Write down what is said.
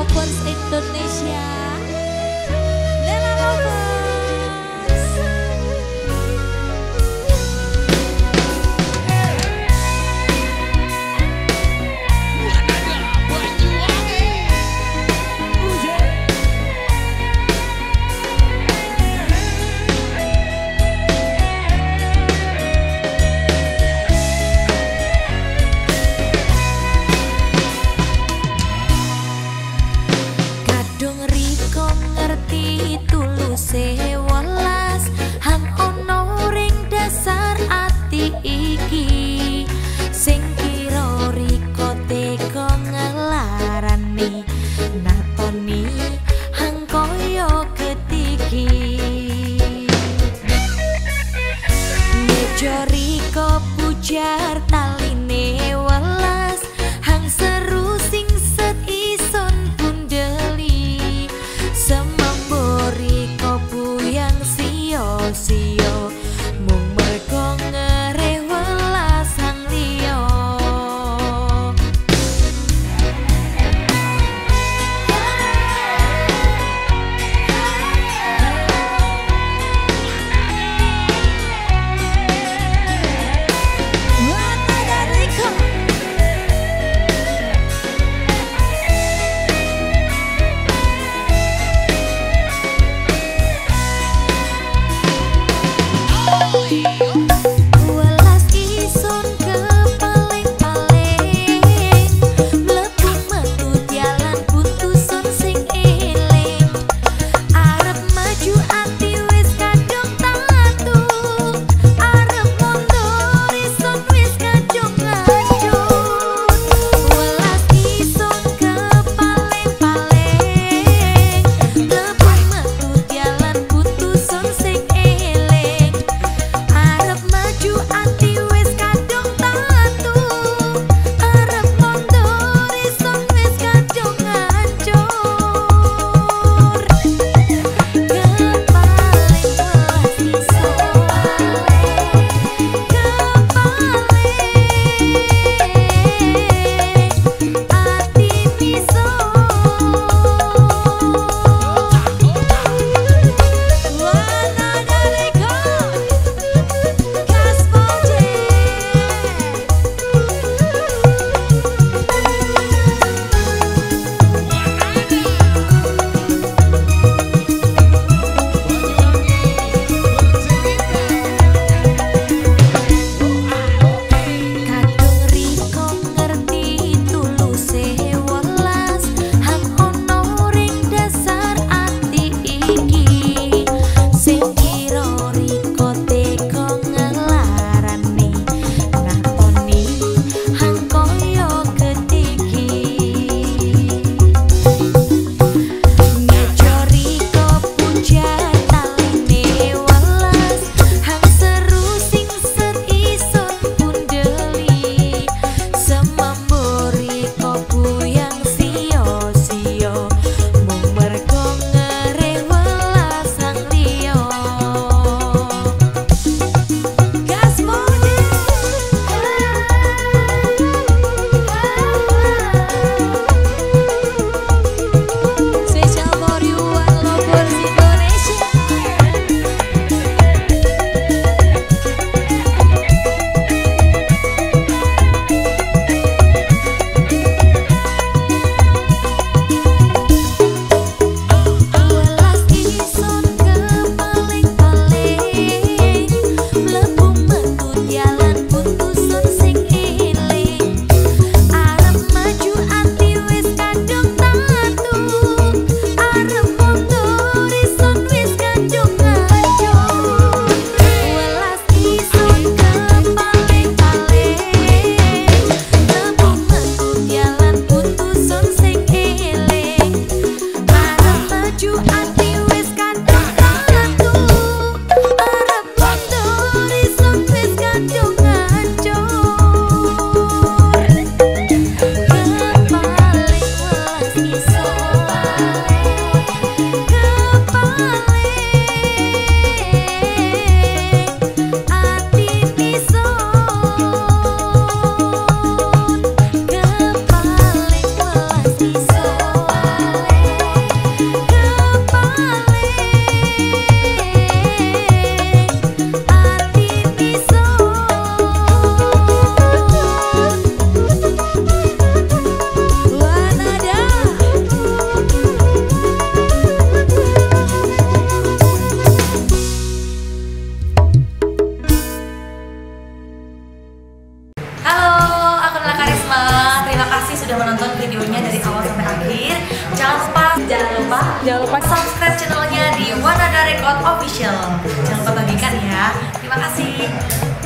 outwards it does jangan lupa subscribe channelnya di Wanada Record Official. Jangan lupa bagikan ya. Terima kasih.